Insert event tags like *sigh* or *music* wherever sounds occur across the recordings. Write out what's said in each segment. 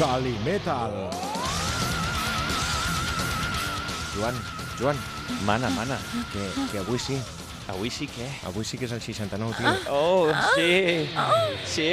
Calimetal. Joan, Joan, Mana, mana. que, que avui sí, Avui sí que... avui sí que és el 69, tio. Oh, sí. Sí.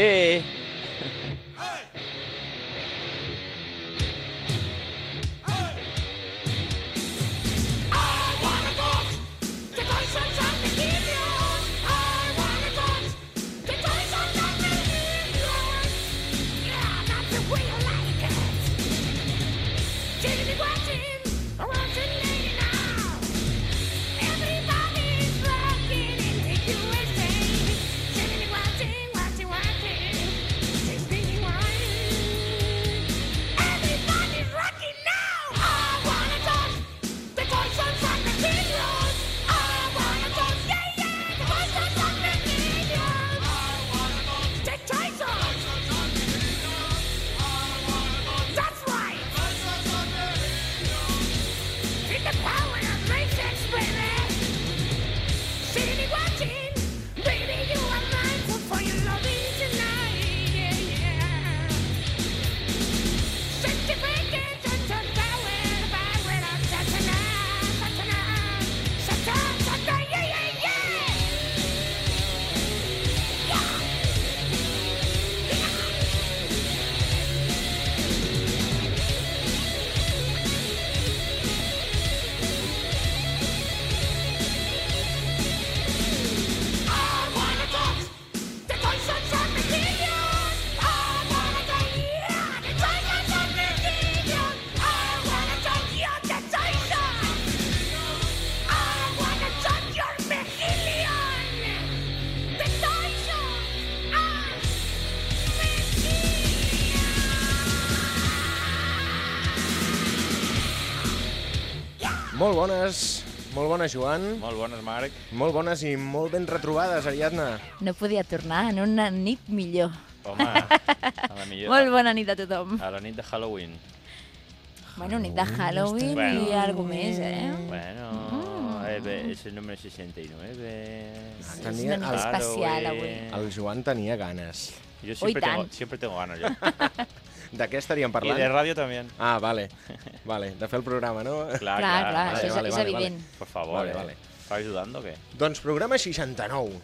Molt bones, molt bones, Joan. Molt bones, Marc. Molt bones i molt ben retrobades, Ariadna. No podia tornar en una nit millor. Home, a la millor... Molt bona nit a tothom. A la nit de Halloween. Bueno, nit de Halloween Bueno. i alguna més, eh? Bueno, Mm. eh, bé, és el número 69. És Tenia, una nit especial avui. el Joan tenia ganes. Yo Hoy siempre tengo, tan. siempre tengo ganas yo. *laughs* De què estaríem parlant? de radio también. Ah, vale. Vale, de fer el programa, no? Clar, Clar, clar. clar, vale, això és, vale, és vale, evident. Por favor, Vale, eh. vale. ¿Estás ayudando o qué? Doncs programa 69.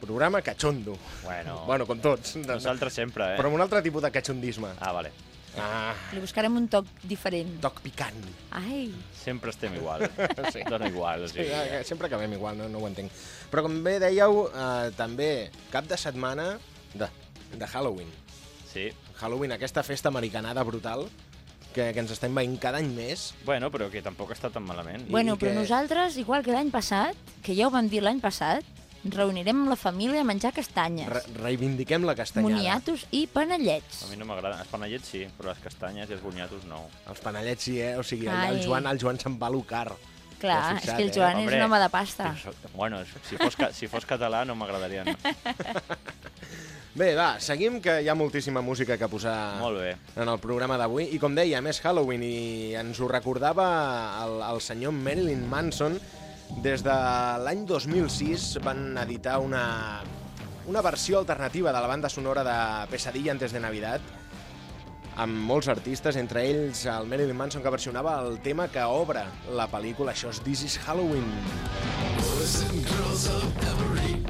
Programa cachondo. Bueno, Bueno, com tots. Nosaltres sempre, eh? però amb un altre tipus de cachondisme. Ah, vale. Ah, Li buscarem un toc diferent. toc picant. Ai, Sempre estem igual. *laughs* Sí. Dona igual, o Sí, sigui. eh, sempre acabem igual, no, no ho entenc. Però com bé dèieu, eh, també cap de setmana de, de Halloween. Sí. Halloween, aquesta festa americanada brutal que, que ens estem veient cada any més. Bueno, però que tampoc està tan malament. bueno, que- però nosaltres, igual que l'any passat, que ja ho vam dir l'any passat, ens reunirem amb la família a menjar castanyes, Re reivindiquem la castanyada. moniatos i panellets. A mi no m'agrada. Els panellets sí, però les castanyes i els boniatos no. Els panellets sí, eh? O sigui, el, el Ai. Joan, el Joan se'n va a lo car. Clar, has és fixat, que el eh? Joan és Hombre, un home de pasta. Bueno, si fos, si fos català no m'agradaria, no. *laughs* Bé, va, seguim, que hi ha moltíssima música que posar Molt bé. en el programa d'avui. I com deia, més Halloween, i ens ho recordava el, el senyor Marilyn Manson. Des de l'any 2006 van editar una, una versió alternativa de la banda sonora de Pesadilla antes de Navidad, amb molts artistes, entre ells el Marilyn Manson, que versionava el tema que obre la pel·lícula. Això és This is Halloween. In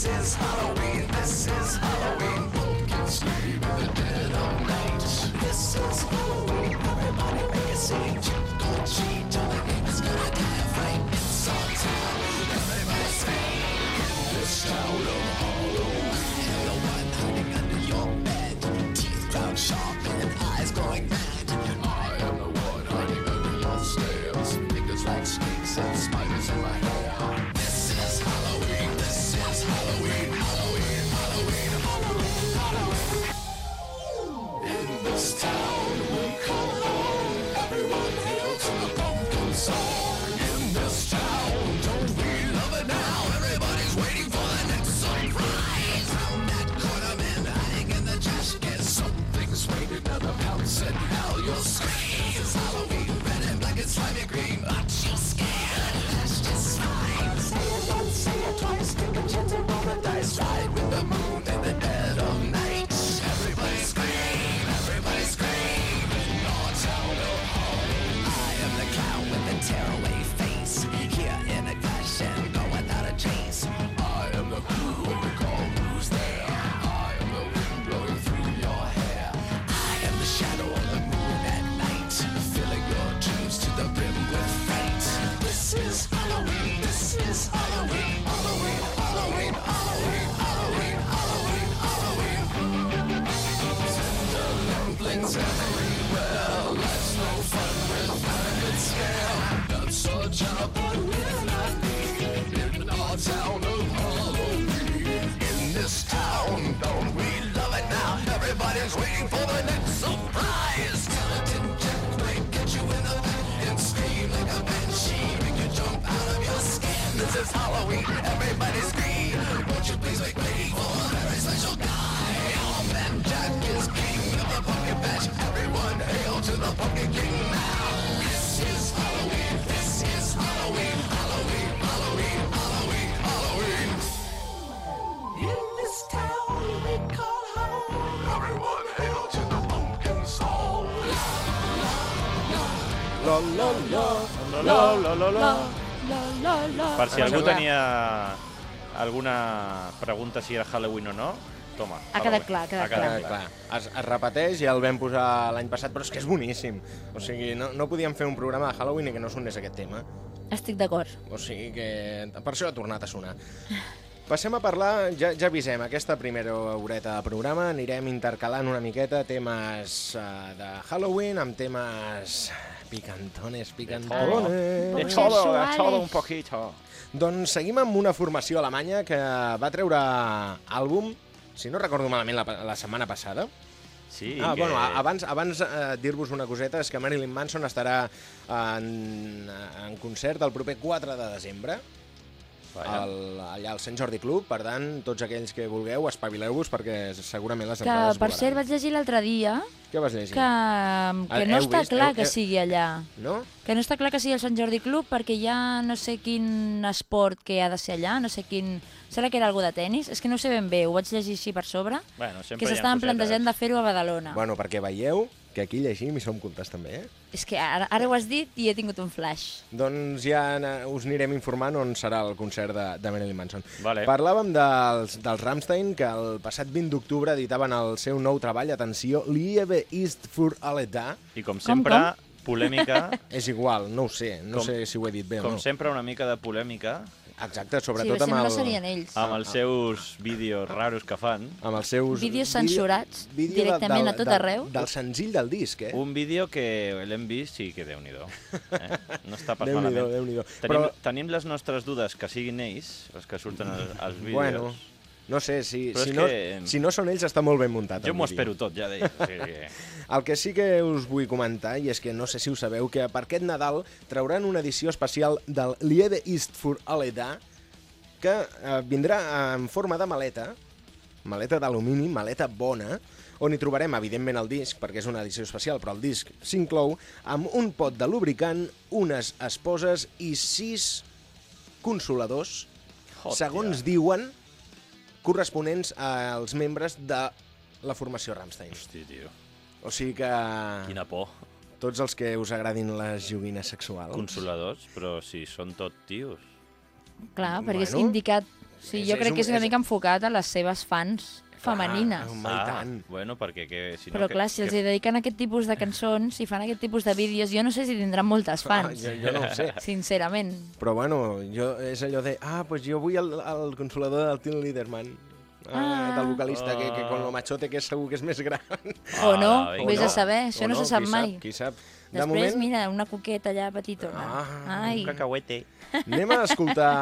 This is Halloween. This is Halloween. Pumpkins sleep in the dead of night. This is Halloween. Everybody make a scene. Trick or treat. Johnny is gonna die right. It's our town. Everybody scream in this town of horror. Lo. La, la, la. Per si algú clar. tenia alguna pregunta si era Halloween o no, toma. Ha quedat clar, ha quedat Ha quedat Eh, clar, es, es repeteix, ja el vam posar l'any passat, però és que és boníssim. O sigui, no, no podíem fer un programa de Halloween i que no sonés aquest tema. Estic d'acord. O sigui que per això ha tornat a sonar. Passem a parlar, ja, ja avisem, aquesta primera horeta de programa anirem intercalant una miqueta temes uh, de Halloween amb temes picantones, picantones. De todo, de todo un poquito. Doncs seguim amb una formació alemanya que va treure àlbum, si no recordo malament, la, la setmana passada. Sí, ah, que... bueno, abans, abans eh, dir-vos una coseta, és que Marilyn Manson estarà en, en concert el proper 4 de desembre. Al, allà al Sant Jordi Club, per tant, tots aquells que vulgueu, espavileu-vos perquè segurament les Que, entrades per cert, vaig llegir l'altre dia Què vas llegir? que, que no Heu està vist? clar Heu- que heu- sigui allà. No? Que no està clar que sigui el Sant Jordi Club perquè hi ha no sé quin esport que ha de ser allà, no sé quin... Serà que era algú de tennis? És que no ho sé ben bé, ho vaig llegir així per sobre, Bueno, sempre que s'estaven plantejant de fer-ho a Badalona. Bueno, perquè veieu que aquí llegim i som cultes també, eh? És que ara, ara ho has dit i he tingut un flash. Doncs ja us anirem informant on serà el concert de, de Marilyn Manson. Vale. Parlàvem dels, dels Rammstein, que el passat 20 d'octubre editaven el seu nou treball, atenció, Liebe ist für alle da. I com sempre, polèmica, *laughs* És igual, no ho sé, no Com- sé si ho he dit bé o com no. sempre una mica de polèmica, Exacte, Sí, sobretot si amb, no, no el, serien ells. amb els seus vídeos raros que fan. amb els seus... Vídeos vídeo- censurats vídeo directament a tot arreu. Del senzill del disc, eh? Un vídeo que l'hem vist, sí que déu-n'hi-do. Eh? No està pas Déu-n'hi-do, malament. Déu-n'hi-do. Tenim, Però- tenim les nostres dudes que siguin ells, els que surten als, als vídeos. Bueno, no sé, si, Però si, no, que- si no són ells està molt ben muntat. jo m'ho espero tot, ja. O *laughs* sigui, El que sí que us vull comentar, i és que no sé si ho sabeu, que per aquest Nadal trauran una edició especial del Liebe ist für alle da, que eh, vindrà en forma de maleta, maleta d'alumini, maleta bona, on hi trobarem, evidentment, el disc, perquè és una edició especial, però el disc s'inclou amb un pot de lubricant, unes esposes i sis consoladors, Hòstia. segons diuen, corresponents als membres de la formació Rammstein. hosti, tio. O sigui que Quina por. tots els que us agradin les joguines sexuals... Consoladors, però si són tot tios. Clar, perquè és Bueno, indicat... Sí, és- jo és crec un- que és una és- mica enfocat a les seves fans femenines. home, i tant. bueno, perquè que, si no... Però que, clar, si els que, dediquen aquest tipus de cançons, si fan aquest tipus de vídeos, jo no sé si tindran moltes fans, Ah, jo, jo no ho sé. *laughs* sincerament. Però bueno, jo, és allò de... Ah, pues jo vull el, el consolador del Tim Liederman. Ah, Ah. del vocalista, que, que con lo machote que és segur que és més gran. O no, Ah, vés O a saber, això o no, se sap qui mai. Sap, qui sap. De Després, moment, mira, una coqueta allà petitona. Ah, Ai, Un cacahuete. Anem a escoltar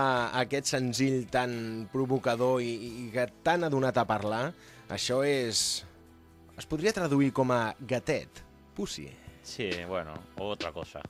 aquest senzill tan provocador i, i que tan ha donat a parlar. Això és... Es podria traduir com a gatet, pussy. Sí, bueno, otra cosa.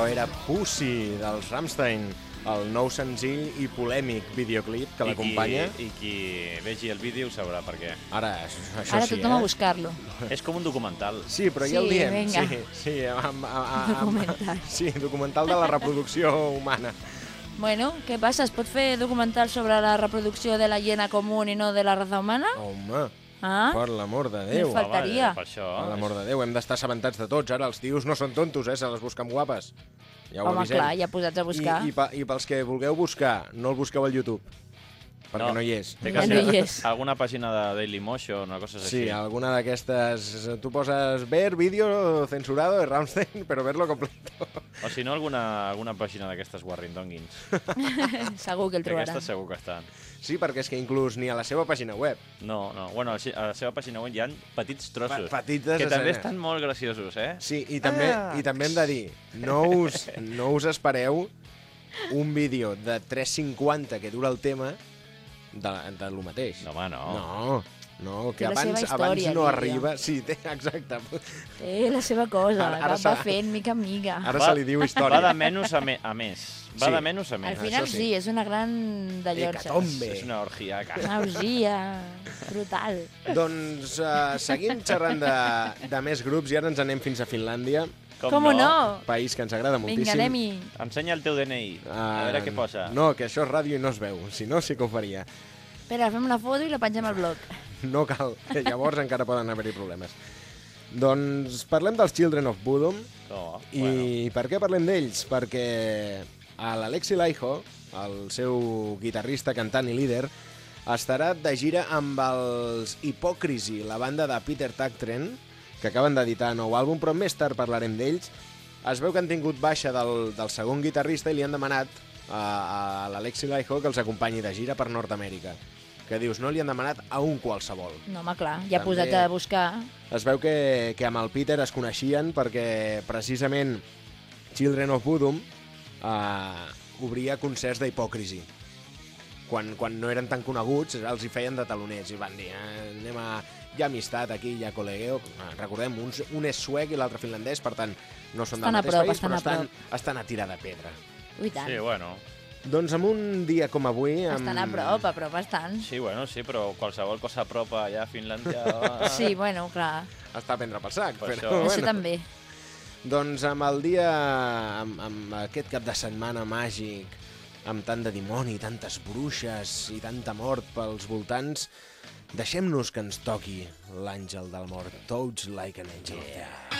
Això era Pussy, dels Rammstein, el nou senzill i polèmic videoclip que l'acompanya. I qui vegi el vídeo ho sabrà per què. Ara, això Ara sí, tothom a eh? buscar-lo. És com un documental. Sí, però ja Sí, el diem. Sí, sí, amb, amb, amb, Documental. Sí, documental de la reproducció humana. Bueno, què passa? Es pot fer documental sobre la reproducció de la hiena comú i no de la raza humana? Home, Ah? per l'amor de Déu. falta- faltaria. Home, per això. Per l'amor de Déu, hem d'estar assabentats de tots. Ara, els tios no són tontos, eh? Se les busquen guapes. Ja ho Home, avisem. clar, ja posats a buscar. I, i, pa, I pels que vulgueu buscar, no el busqueu al YouTube, perquè no, No. hi és. Té Ja que no ser hi és. alguna pàgina de Dailymotion o coses Sí, així. alguna d'aquestes... Tu poses ver vídeo censurado de Rammstein, però verlo completo. O si no, alguna, alguna pàgina d'aquestes Warringdongins. *laughs* Segur que el Que trobarà. aquestes segur que estan. Sí, perquè és que inclús ni a la seva pàgina web. No, no. Bueno, a la seva pàgina web hi ha petits trossos. Pa- petites que també escenes. estan molt graciosos, eh? Sí, i també, Ah. i també hem de dir, no us, no us espereu un vídeo de 3.50 que dura el tema de, de lo mateix. No, home, no. No, no, que Té abans, abans no aquella. arriba... Sí, té, exacte. Té la seva cosa, Ara- ara, va s'ha- fent mica en mica. Ara Va- se li diu Va història. de menys a, me a més. Va Sí. de menys a Al més. final això sí. sí. és una gran de. Hecatombe. És una orgiaca. Una orgia brutal. Doncs uh, seguim xerrant de, de més grups i ara ens anem fins a Finlàndia, Com, no? país que ens agrada Vinga, moltíssim. anem-hi. Ensenya el teu DNI. A Ah, veure què posa. No, que això és ràdio i no es veu. Si no, sí que ho faria. Espera, fem una foto i la pengem al blog. *laughs* No cal, que llavors encara poden haver-hi problemes. Doncs parlem dels Children of Bodom. No, I bueno. per què parlem d'ells? Perquè a l'Alexi Laiho, el seu guitarrista, cantant i líder, estarà de gira amb els Hypocrisy, la banda de Peter Tactren, que acaben d'editar nou àlbum, però més tard parlarem d'ells. Es veu que han tingut baixa del, del segon guitarrista i li han demanat a, a l'Alexi Laiho que els acompanyi de gira per Nord-Amèrica. Que dius, no li han demanat a un qualsevol. No, home, clar, ja També- posat a buscar. Es veu que, que amb el Peter es coneixien perquè precisament Children of Bodom uh, obria concerts d'hipòcrisi. Quan, quan no eren tan coneguts, els hi feien de taloners i van dir, eh, anem a... Hi ha amistat aquí, hi ha col·legueo. Ah, Recordem, un, un és suec i l'altre finlandès, per tant, no són Estan del mateix prop, país, estan però a estan, estan a tirar de pedra. Ui, tant. Sí, bueno. Doncs amb un dia com avui... Amb... Estan a prop, a prop estan. Sí, bueno, sí, però qualsevol cosa apropa allà a Finlàndia... *laughs* Sí, bueno, clar. Està a prendre pel sac, Per però això. Això també. Doncs amb el dia, amb, amb aquest cap de setmana màgic, amb tant de dimoni, tantes bruixes i tanta mort pels voltants, deixem-nos que ens toqui l'àngel del mort, Touch Like an Angel of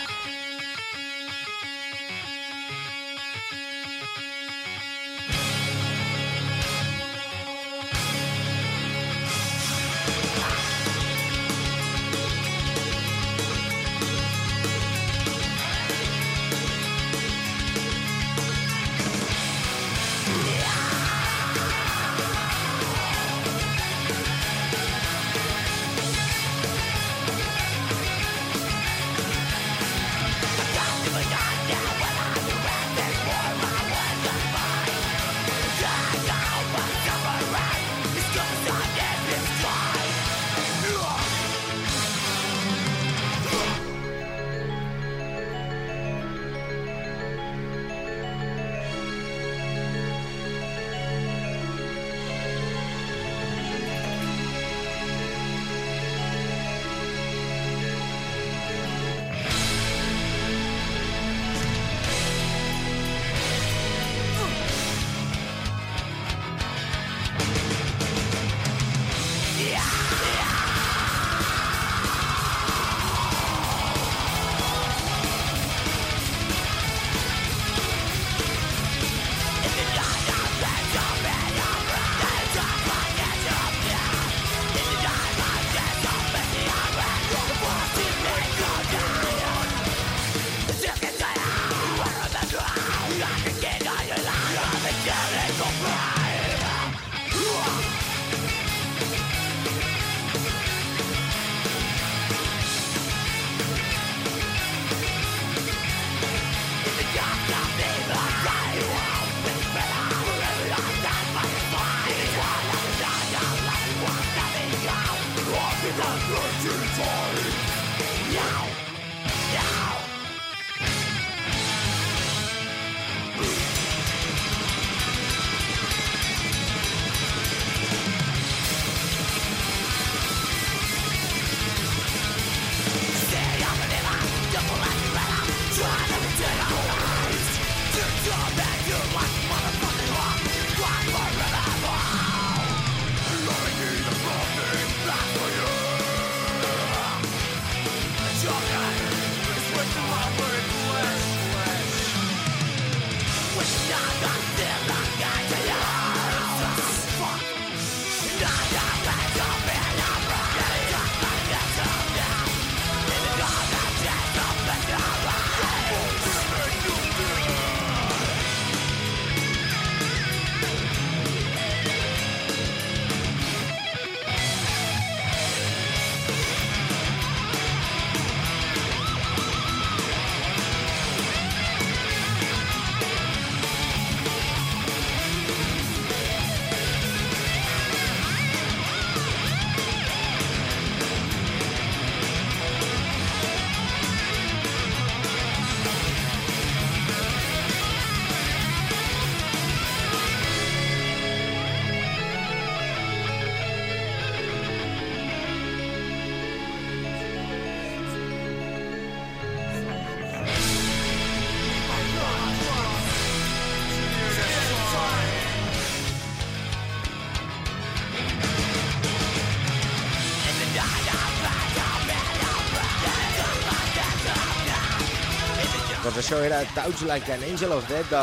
Doncs això era Touch Like an Angel of Death de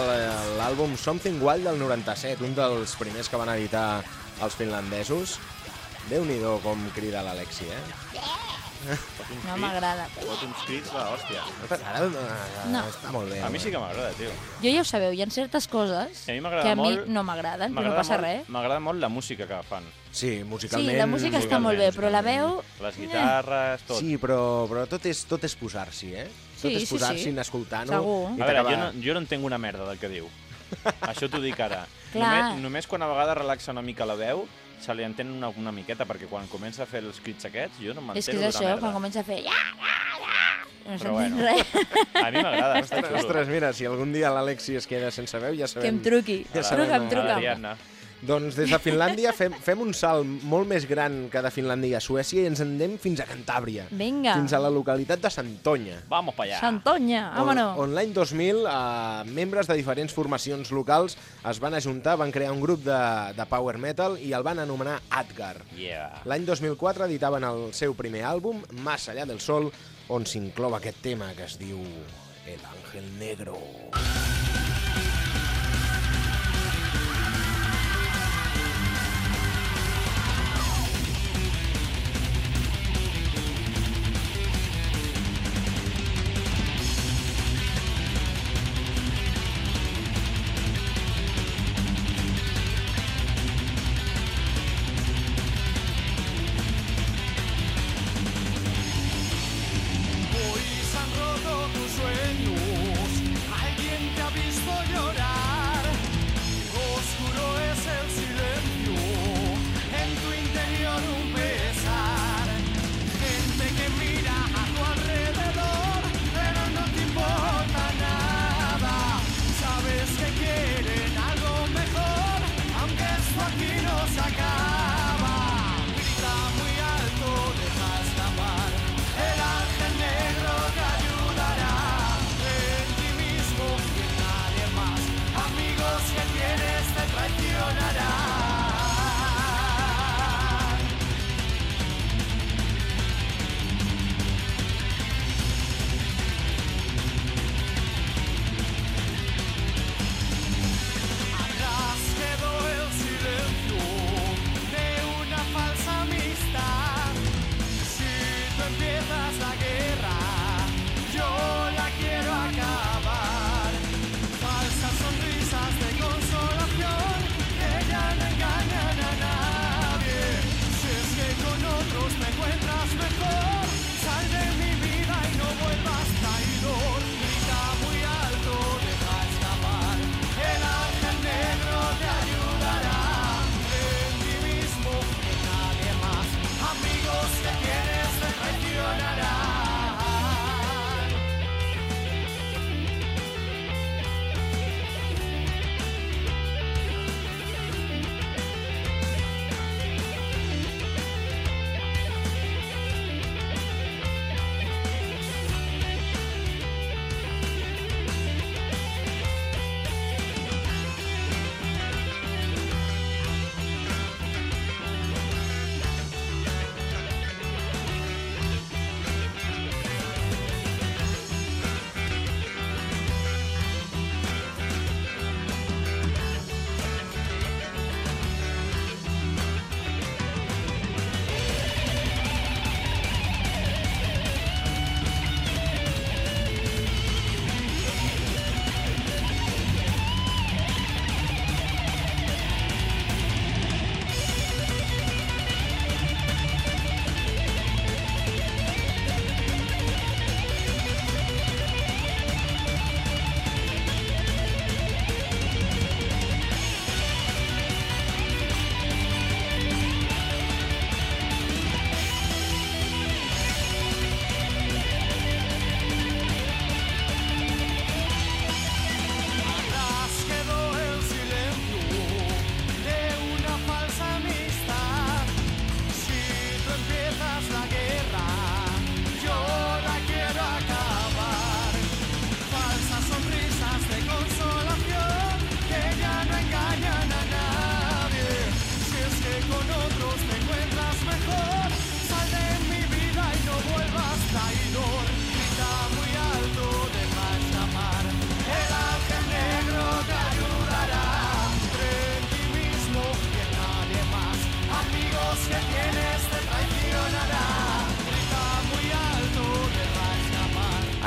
l'àlbum Something Wild del 97, un dels primers que van editar els finlandesos. déu nhi com crida l'Alexi, eh? No m'agrada. Fot uns crits de hòstia. No t'agrada? Eh, No. Està molt bé. A mi home. sí que m'agrada, tio. Jo ja ho sabeu, hi ha certes coses A mi que a mi molt- no m'agraden, però no passa molt- res. M'agrada molt la música que fan. Sí, Sí, musicalment... la música està molt bé, però la veu... Les guitarres, tot. Sí, però, però tot és, tot és posar-s'hi, eh? Tot Sí, és sí, posar-s'hi, sí. escoltant-ho. Segur. i A veure, jo no, jo no entenc una merda del que diu. *laughs* Això t'ho dic ara. Clar. Només, només quan a vegades relaxa una mica la veu, se li entén una, una miqueta, perquè quan comença a fer els crits aquests, jo no És que m'entero és això, merda. quan comença a fer... Ja, ja, ja, no Però s'entén bueno. res. *laughs* A mi m'agrada, xulo. Ostres, mira, si algun dia l'Alexi es queda sense veu, ja sabem... Que em truqui. Ja sabem, Truca'm, truca'm. Adriana. Doncs des de Finlàndia fem, fem un salt molt més gran que de Finlàndia a Suècia i ens en anem fins a Cantàbria. Vinga. Fins a la localitat de Santonya. Vamos pa allà. Santonya, on, vámonos. on l'any 2000 eh, membres de diferents formacions locals es van ajuntar, van crear un grup de, de power metal i el van anomenar Adgar. Yeah. L'any 2004 editaven el seu primer àlbum, Más allá del sol, on s'inclou aquest tema que es diu El Ángel Negro. Hoy se han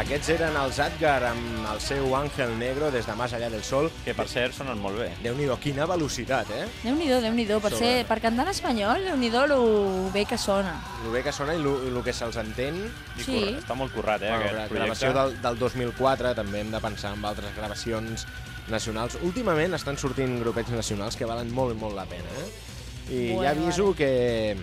Aquests eren els Adgar amb el seu Ángel Negro des de Más allá del sol. Que, per cert, sonen molt bé. Déu-n'hi-do, quina velocitat, eh? Déu-n'hi-do, Déu-n'hi-do. Per, Sobre. ser, per cantar en espanyol, Déu-n'hi-do lo bé que sona. Lo bé que sona i lo, que se'ls entén. I Sí. Està molt currat, eh, Bueno, aquest projecte. gravació del, del 2004, també hem de pensar en altres gravacions nacionals. Últimament estan sortint grupets nacionals que valen molt, molt la pena, eh? I Bueno, ja aviso vale. que,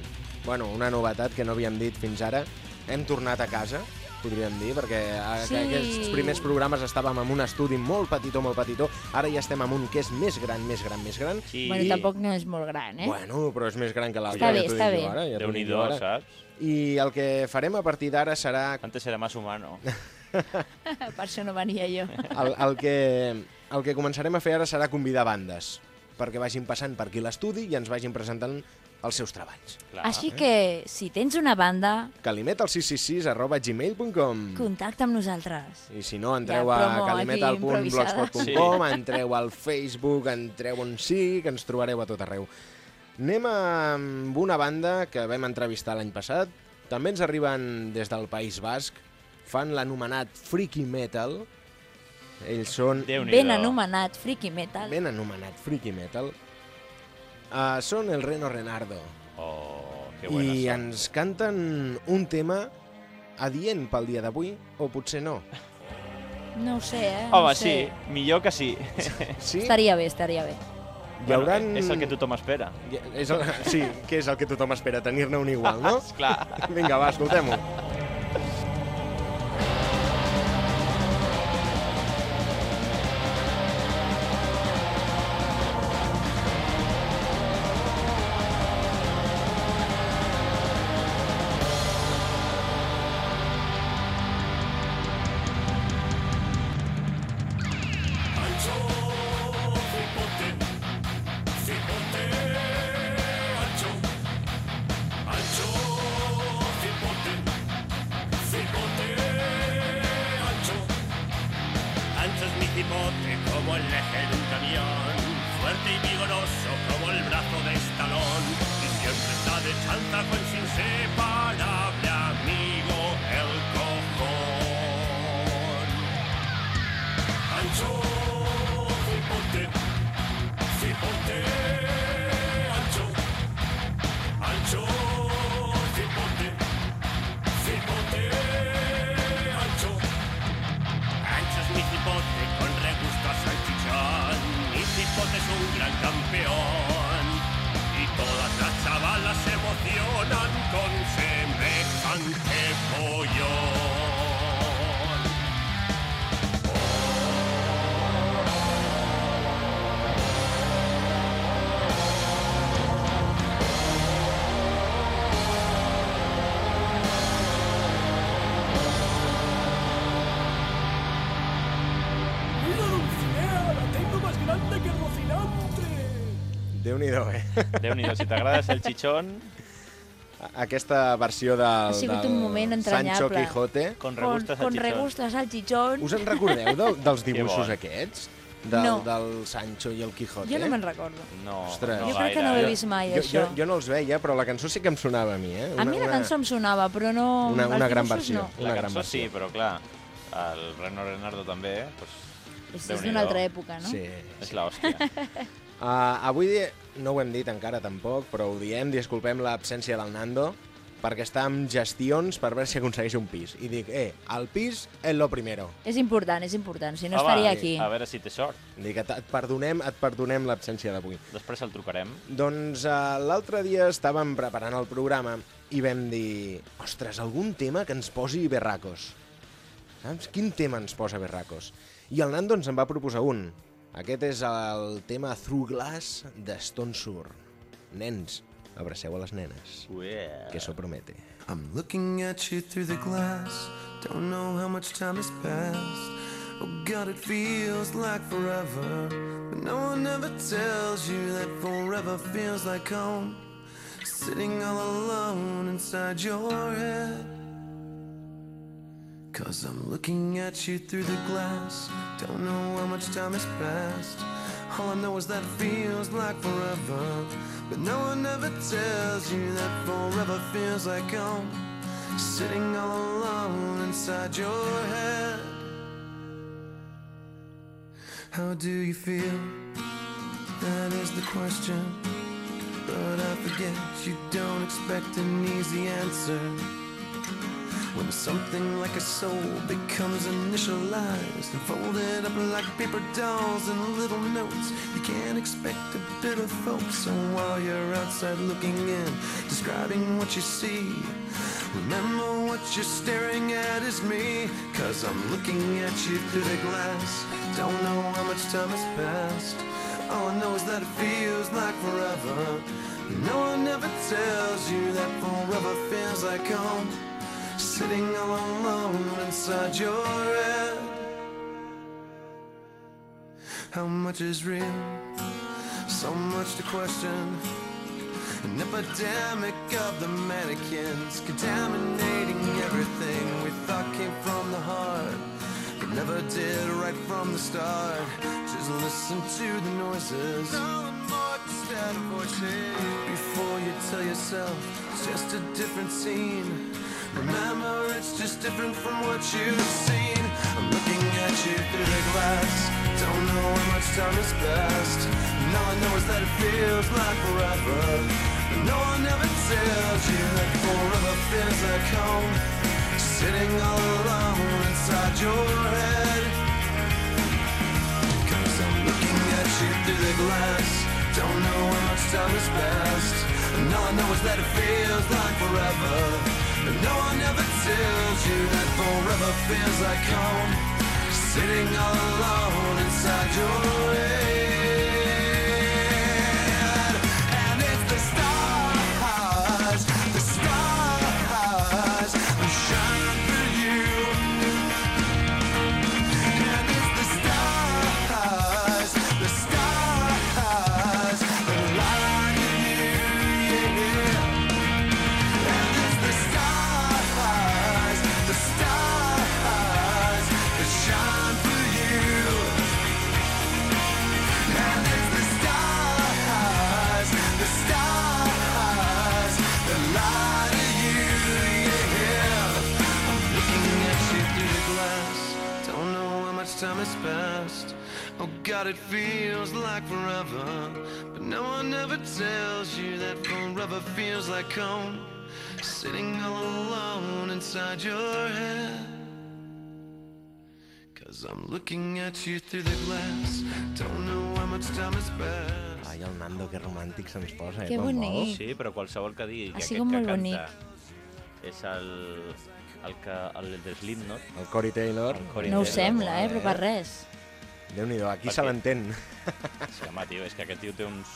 bueno, una novetat que no havíem dit fins ara, hem tornat a casa, podríem dir, perquè a, Sí. que aquests primers programes estàvem en un estudi molt petitó, molt petitó, ara ja estem en un que és més gran, més gran, més gran. Sí. Bueno, tampoc no és molt gran, eh? Bueno, però és més gran que l'altre. Està bé, ja t'ho està bé. Ara, ja Déu-n'hi-do, saps? I el que farem a partir d'ara serà Antes era más humano. *laughs* Per això no venia jo. El, el, que, el que començarem a fer ara serà convidar bandes perquè vagin passant per aquí l'estudi i ens vagin presentant els seus treballs. Clar. Així que, si tens una banda, Calimet al 666 arroba gmail.com contacta amb nosaltres. i si no, entreu Ja, a calimetal.blogspot.com, entreu al Facebook, entreu on sí, que ens trobareu a tot arreu. Anem amb una banda que vam entrevistar l'any passat. També ens arriben des del País Basc. Fan l'anomenat Freaky Metal. Ells són. Ben anomenat Freaky Metal. ben anomenat Freaky Metal. Uh, són el Reno Renardo. Oh, que buena I son. ens canten un tema adient pel dia d'avui, o potser no. No ho sé, eh? Home, no sí, sé. millor que sí. Sí? *laughs* Estaria bé, estaria bé. Hi haurà... Bueno, és el que tothom espera. És el... Sí, que és el que tothom espera, tenir-ne un igual, no? *laughs* Clar. Vinga, va, escoltem-ho. Déu-n'hi-do, eh? Déu-n'hi-do, si t'agrada ser el xitxón, Aquesta versió del, Ha sigut del un moment Sancho. Quijote. con Con, regustes con al xitxón. regustes al chichón. Us en recordeu del, dels *laughs* dibuixos bon. aquests? Del, No. del Sancho i el Quijote? Jo no me'n recordo. No, Ostres. no Jo crec que no ho gaire. he vist mai, jo, això. jo, jo no els veia, però la cançó sí que em sonava a mi, eh? A mi la cançó em sonava, però no... una, una gran versió. No. Una La gran cançó versió. sí, però clar, el Reno Renardo també, doncs, És, és d'una altra època, no? Sí. és l'hòstia. Uh, *laughs* avui di- no ho hem dit encara tampoc, però ho diem, disculpem l'absència del Nando, perquè està amb gestions per veure si aconsegueix un pis. I dic, eh, el pis és lo primero. És important, és important, si no Home, estaria aquí. A veure si té sort. Dic, et, et perdonem, et perdonem l'absència d'avui. Després el trucarem. Doncs uh, l'altre dia estàvem preparant el programa i vam dir, ostres, algun tema que ens posi berracos. Saps? Quin tema ens posa berracos? I el Nando ens en va proposar un. Aquest és el tema Through Glass de Stone Sour. Nens, abraceu a les nenes, Ué. que eso promete. I'm looking at you through the glass. Don't know how much time has passed. Oh God, it feels like forever. But no one ever tells you that forever feels like home. Sitting all alone inside your head. Cause I'm looking at you through the glass. Don't know how much time has passed. All I know is that it feels like forever. But no one ever tells you that forever feels like home. sitting all alone inside your head. How do you feel? That is the question. But I forget you don't expect an easy answer. When something like a soul becomes initialized and folded up like paper dolls and little notes, you can't expect a bit of hope. So while you're outside looking in, describing what you see, remember what you're staring at is me. Cause I'm looking at you through the glass. Don't know how much time has passed. All I know is that it feels like forever. No one ever tells you that forever feels like home. Sitting all alone inside your head. How much is real? So much to question. An epidemic of the mannequins contaminating everything we thought came from the heart. But never did right from the start. Just listen to the noises. Before you tell yourself it's just a different scene. Remember, it's just different from what you've seen. I'm looking at you through the glass. Don't know how much time has passed. And all I know is that it feels like forever. But no one ever tells you that forever feels like home. Sitting all alone inside your head. Cause I'm looking at you through the glass. Don't know how much time has passed. And all I know is that it feels like forever. And no one ever tells you that forever feels like home. Sitting all alone inside your head. Tells you that forever feels like home. Sitting all alone inside your head. Cause I'm looking at you through the glass. Don't know how much time has passed. Ai, el Nando, que romàntic se'ns posa, eh? Que quan bonic. Sí, però qualsevol que digui que Ha aquest sigut que molt canta és el, el, que, el de Slipknot, El Cory Taylor. el Corey No ho Taylor. sembla, eh, però per res. Déu-n'hi-do, aquí Per se l'entén. Sí, home, tio, és que aquest tio té uns,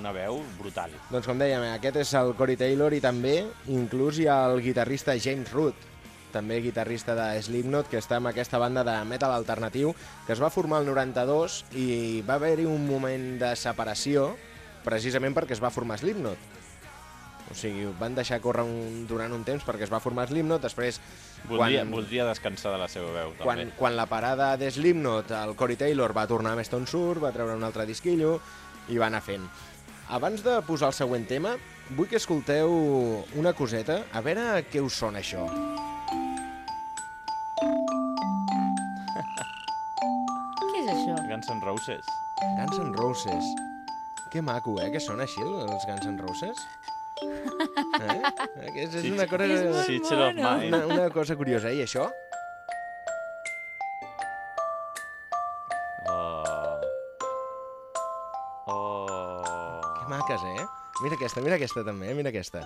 una veu brutal. Doncs com dèiem, eh, aquest és el Cory Taylor i també inclús hi ha el guitarrista James Root, també guitarrista de Slipknot, que està amb aquesta banda de metal alternatiu, que es va formar el 92 i va haver-hi un moment de separació precisament perquè es va formar Slipknot. O sigui, van deixar córrer un, durant un temps perquè es va formar Slipknot, després... Voldria, voldria descansar de la seva veu, també. quan, quan la parada de Slipknot, el Cory Taylor va tornar a Stone Sur, va treure un altre disquillo i va anar fent. Abans de posar el següent tema, vull que escolteu una coseta, a veure què us sona això. Què és això? Guns N' Roses. Guns N' Roses. Que maco, eh, que sona així, els Guns N' Roses. Eh? És, és una cosa... És mono. Mine. Una, una cosa curiosa, eh? i això? Mira aquesta, mira aquesta també, eh? mira aquesta.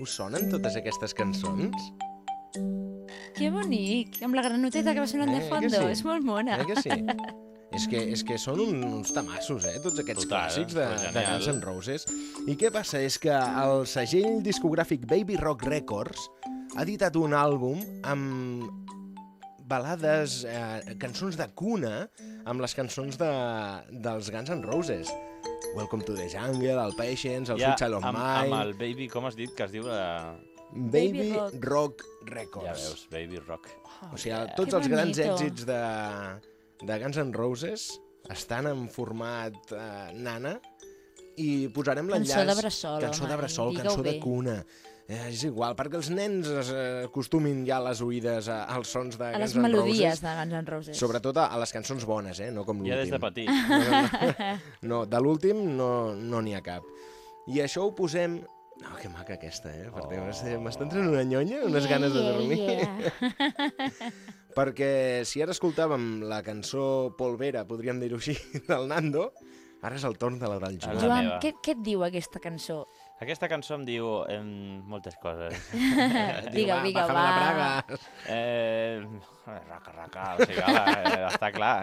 Us sonen totes aquestes cançons? Que bonic. Amb la granoteta que va sonant Eh, de fondo. sí? És molt mona. Eh que sí? *laughs* és, que, és que són un, uns tamassos, eh? Tots aquests Total, clàssics de, de. Guns N' Roses. I què passa? És que el segell discogràfic Baby Rock Records ha editat un àlbum amb balades, eh, cançons de cuna amb les cançons de, dels Guns N' Roses. Welcome to the Jungle, el Patience, el Ja, Sweet Child of amb, Mine... amb el Baby, com has dit que es diu? La... Baby, Baby Rock. Rock, Records. Ja veus, Baby Rock. O sigui, tots Que els grans bonito. èxits de, de Guns N' Roses estan en format eh, nana i posarem l'enllaç. Cançó de bressol, Cançó de bressol, cançó de bé. cuna. Eh, és igual, perquè els nens es eh, acostumin ja les oïdes a, als sons de A les Guns N' melodies Roses. de Guns N' Roses. Sobretot a, a les cançons bones, eh? no com l'últim. Ja des de petit. No, no, no. *laughs* no de l'últim no n'hi no ha cap. I això ho posem... No, que maca aquesta, eh? Per Déu, oh. m'està entrant una nyonya, unes ganes de dormir. Yeah. *laughs* *laughs* Perquè si ara escoltàvem la cançó Polvera, podríem dir-ho així, del Nando, ara és el torn de la del. Joan. Joan, què, què et diu aquesta cançó? Aquesta cançó em diu eh, moltes coses. *laughs* Digue, va, digue, va. la praga. Eh, raca, raca, o sigui, ala, eh, està clar.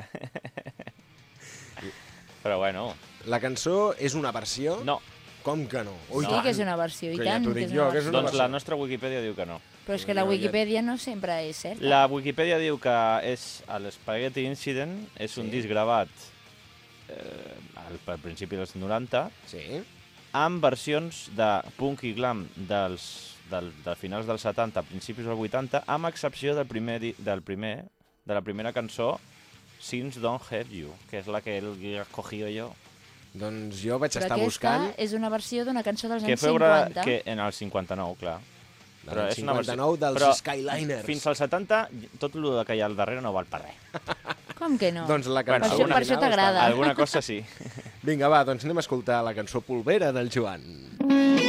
*laughs* Però bueno, La cançó és una versió? no. Com que no? Ui, Sí que és una versió, i Que tant. ja t'ho que és jo, una que és versió. una Doncs versió. la nostra Wikipedia diu que no. Però és que la. Wikipedia no sempre és certa. La Wikipedia diu que és l'Spaghetti Incident és un Sí. disc gravat eh, al, al principi dels 90 Sí? Amb versions de punk i glam dels, del, de finals dels 70, principis dels 80, amb excepció del primer, del primer de la primera cançó, Since Don't Have You, que és la que ell he cogido jo. Doncs jo vaig Però estar buscant... és una versió d'una cançó dels Que anys feu gra- 50. que en el 59, clar. Del Però és una versió- 59 dels però Skyliners. Fins als 70, tot el que hi ha al darrere no val per res. *laughs* Com que no? Doncs la Bueno, cançó això, per això t'agrada. Alguna cosa sí. Vinga, va, doncs anem a escoltar la cançó Polvera del Joan. gusto,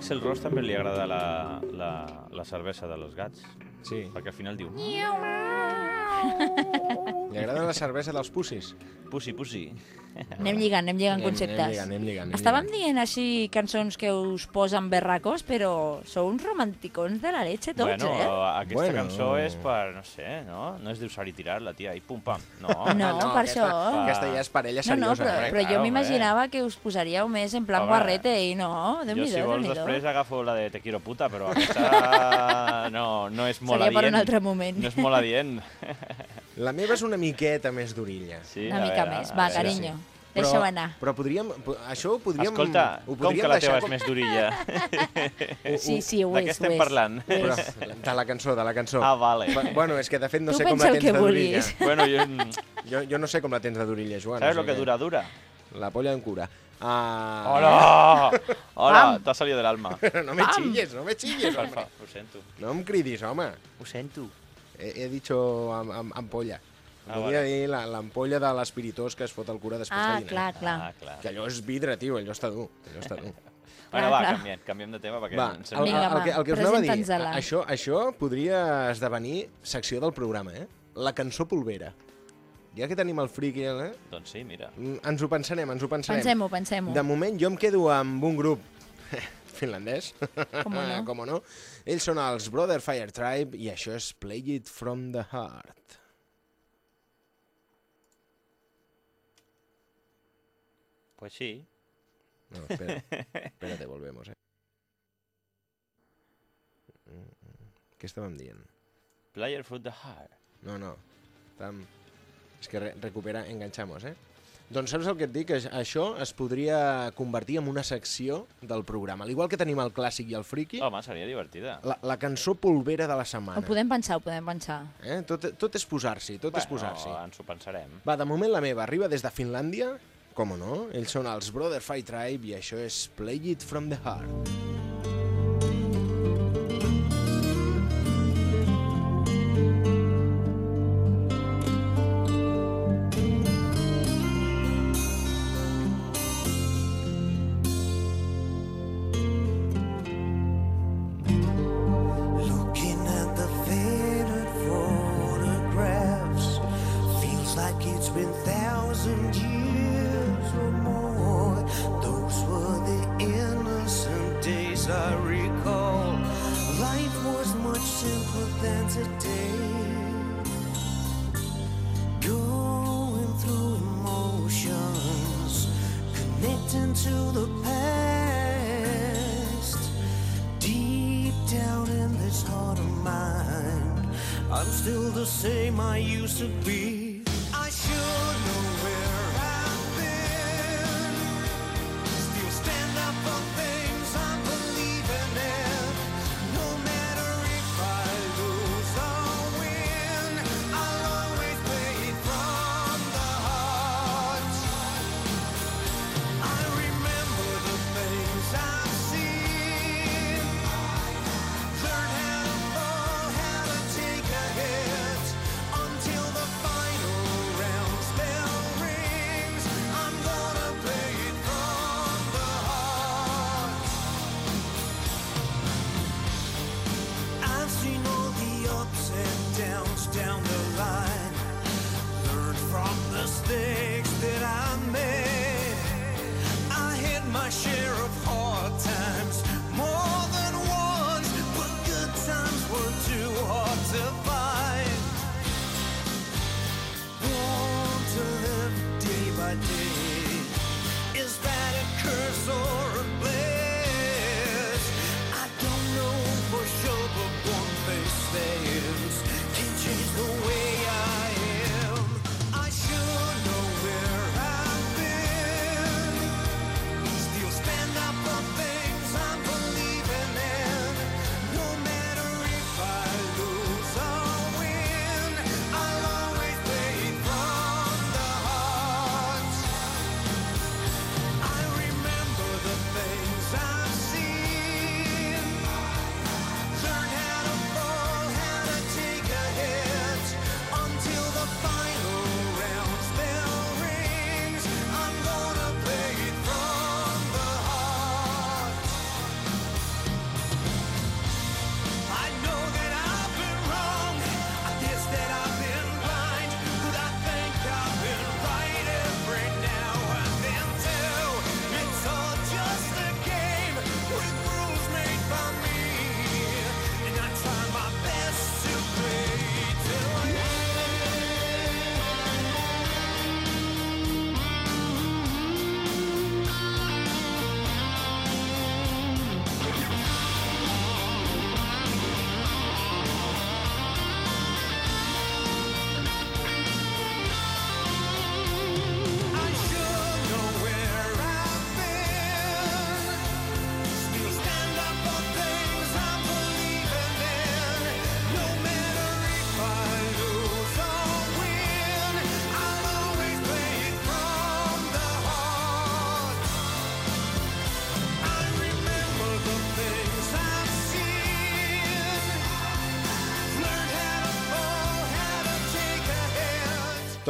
l'Axel Rose també li agrada la, la, la cervesa dels gats, Sí. perquè al final diu *laughs* Li agrada la cervesa dels pussis? pusi, pusi. Anem lligant, anem lligant Anem- conceptes. anem lligant, anem lligant, anem Estàvem lligant. dient així cançons que us posen berracos, però sou uns romanticons de la leche tots, bueno, eh? aquesta Bueno. cançó és per, no sé, no? No és d'usar i tirar la tia, i pum pam. No, No, per aquesta, això. Aquesta ja és parella No, no, seriosa. però, eh? però jo m'imaginava que us posaríeu més en plan Home, guarrete i no, déu jo, nhi si vols, després agafo la de Te quiero puta, però aquesta *laughs* no, no és molt Seria per adient. un altre moment. No és molt adient. *laughs* La meva és una miqueta més d'orilla. Sí, Una mica veure, més. Va, carinyo, Però- deixa-ho anar. Però podríem... po- Això ho podríem... Escolta, ho com podríem que la teva és més d'orilla? *laughs* Sí, sí, ho de és, què ho estem parlant? Ho Però, de la cançó, de la cançó. Ah, vale. Bu- Bueno, és que de fet no Tu sé com la el tens de d'orilla. vulguis. *laughs* bueno, jo... Jo, jo no sé com la tens de d'orilla, Joan. ¿Sabes o lo que dura, dura? La polla en cura. Ah, Hola! *laughs* Hola, Pam. t'ha salido del alma. no me chilles, no me chilles, home. ho sento. No em cridis, home. Ho sento. He, he dicho am, am, ampolla. Ah, Volia vale. dir la- l'ampolla de l'espiritós que es fot al cura després Ah, de dinar. clar, clar. Ah, clar. Que allò és vidre, tio, allò està dur. Allò està dur. *laughs* Bueno, va, clar. canviem, canviem de tema perquè... Va, el, el, Vinga, el, va, que, el que us anava a dir, això, això podria esdevenir secció del programa, eh? La cançó polvera. Ja que tenim el friki, eh? Doncs sí, mira. Mm, Ens ho pensarem, ens ho pensarem. Pensem-ho, pensem-ho. De moment jo em quedo amb un grup *laughs* finlandès, Com no? *laughs* com no. Ells són els Brother Fire Tribe i això és Play It From The Heart. Pues sí. No, espera, *laughs* espérate, volvemos, eh. Què estàvem dient? Player Foot the Heart. No, no. Estàvem... És que re recupera, enganxamos, eh? Doncs saps el que et dic? Que això es podria convertir en una secció del programa. Al igual que tenim el clàssic i el friki, Home, seria divertida. la, la cançó polvera de la Ho setmana. podem pensar, ho podem pensar. Eh? Tot, tot és posar-s'hi, tot és Bueno, posar-s'hi. ens ho pensarem. Va, de moment la meva arriba des de Finlàndia, com no? Ells són els Brother Fight Tribe i això és Play It From The Heart. Going through emotions, connecting to the past. Deep down in this heart of mine, I'm still the same I used to be.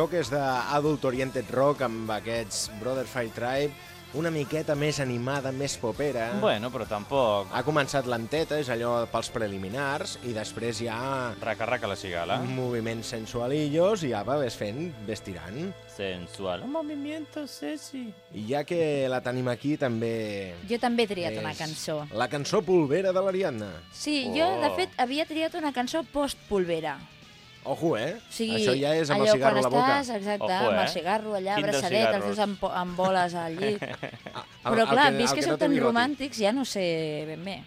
Toques d'adult oriented rock amb aquests Brother Fire Tribe, una miqueta més animada, més popera. Bueno, però tampoc. Ha començat lenteta, és allò pels preliminars, i després ja Raca-raca la cigala. moviments sensualillos i apa, ves fent, ves tirant. Sensual. Un movimiento sexy. I ja que la tenim aquí, també... Jo també he triat una cançó. La cançó Polvera de l'Ariadna. Sí, jo, de Oh. fet, havia triat una cançó post-polvera. Ojo, eh? O sigui, Això ja és amb el cigarro a la boca. estàs, exacte, Ojo, amb el eh? cigarro allà, Quin dels abraçadet, els dos amb, amb boles al llit. *laughs* Però clar, que- vist el que no sou té tan romàntics, ja no sé ben bé.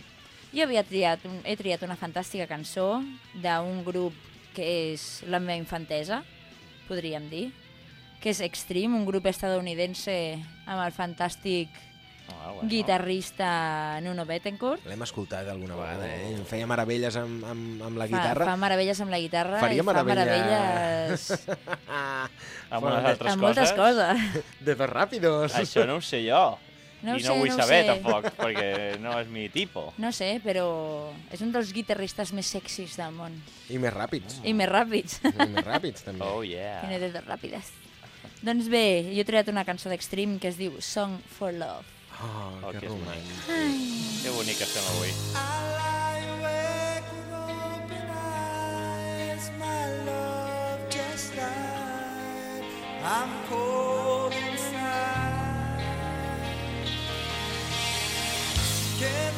Jo havia triat, un, he triat una fantàstica cançó d'un grup que és la meva infantesa, podríem dir, que és Extreme, un grup estadounidense amb el fantàstic Ah, bueno. guitarrista Nuno Bettencourt. L'hem escoltat alguna vegada, eh? Feia meravelles amb, amb, amb la Fa, guitarra. fa meravelles amb la guitarra Faria i fa meravella- meravelles *laughs* Amb unes altres amb moltes coses. *laughs* De fer ràpidos. Això no ho sé jo. No ho I sé, no vull no saber, sé. tampoc, perquè no és mi tipo. No sé, però és un dels guitarristes més sexis del món. I més ràpids. I més ràpids. I més ràpids, *laughs* també. Oh, yeah. Tiene dedos ràpides. Doncs bé, jo he triat una cançó d'Extreme que es diu Song for Love. Oh, Oh, que que és romàntic. Que bonic que estem avui. I lie awake with open eyes, my love just died. I'm cold inside. Can't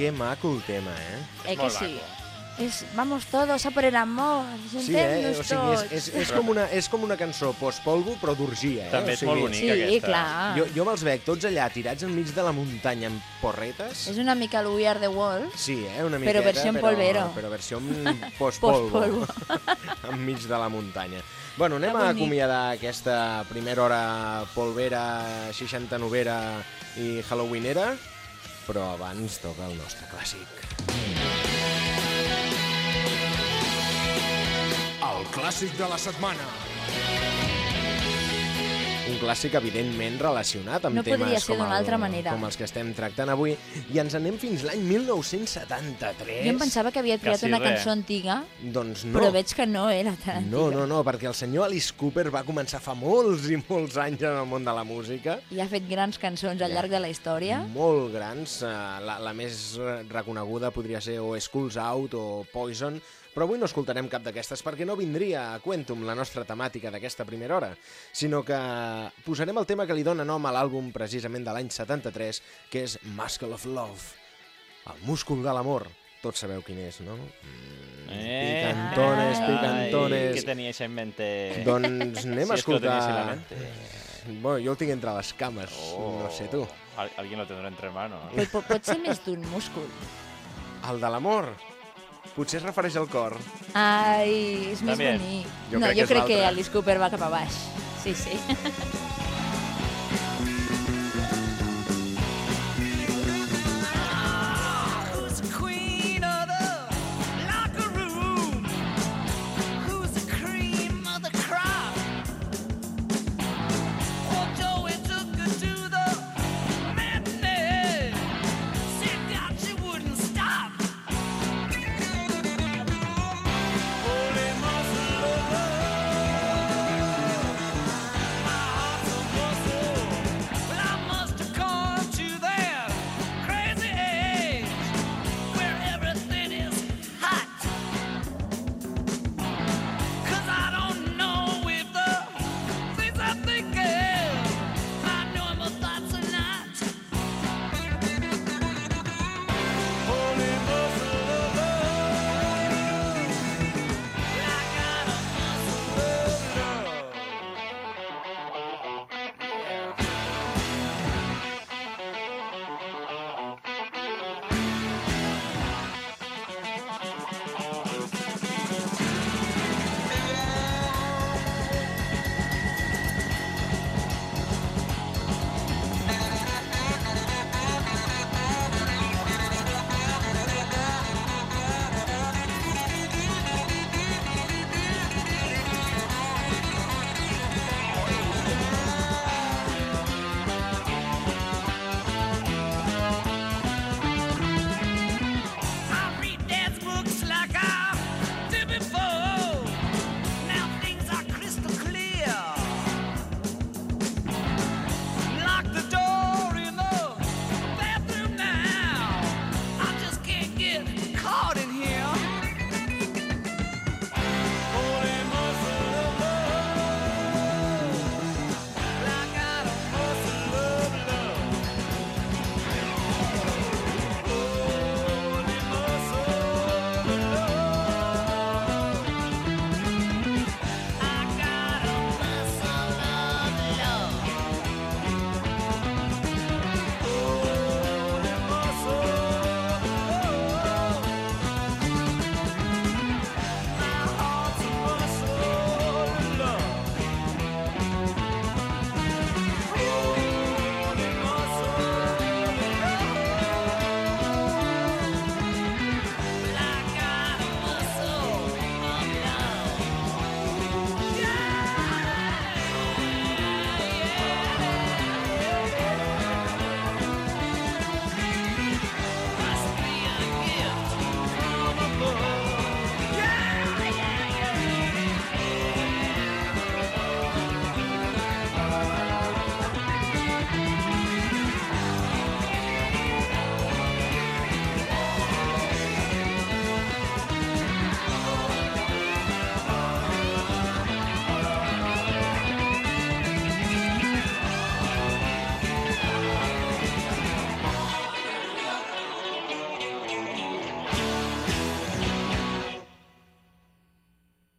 que maco el tema, eh? Eh que molt sí? És, vamos todos a por el amor, Sí, eh? O sigui, és, és, és, com una, és com una cançó postpolvo, però d'orgia, eh? També o és sigui, molt bonica, Sí, aquesta. clar. Jo, jo me'ls veig tots allà tirats enmig de la muntanya amb porretes. És una mica el We Are the Wall. Sí, eh? Una Però miqueta, versió en polvero. Però versió en *laughs* postpolvo. Postpolvo. *laughs* enmig de la muntanya. Bueno, anem a acomiadar aquesta primera hora polvera, 69era i halloweenera, però abans toca el nostre clàssic. El clàssic de la setmana. Un clàssic, evidentment, relacionat amb No temes com, el, altra manera. com els que estem tractant avui. I ens anem fins l'any 1973. Jo em pensava que havia triat Quasi una res. cançó antiga, Doncs no. però veig que no era tan antiga. No, no, no, perquè el senyor Alice Cooper va començar fa molts i molts anys en el món de la música. I ha fet grans cançons al llarg de la història. Molt grans. eh, La, la més reconeguda podria ser o Schools Out o Poison, però avui no escoltarem cap d'aquestes perquè no vindria a Quentum la nostra temàtica d'aquesta primera hora, sinó que posarem el tema que li dona nom a l'àlbum precisament de l'any 73, que és Muscle of Love, el múscul de l'amor. Tots sabeu quin és, no? Mm, Eh, picantones, Ai, picantones. ¿Qué teníais en mente? Doncs *laughs* anem Si a es que escoltar... Bueno, jo el tinc entre les cames, Oh, no sé tu. al- alguien lo tendrá entre manos. Però po- pot ser més d'un múscul. El de l'amor. Potser es refereix al cor. Ai, és més També. bonic. Jo no, crec que jo és crec que l'altre. Alice Cooper va cap a baix. Sí, sí. *laughs*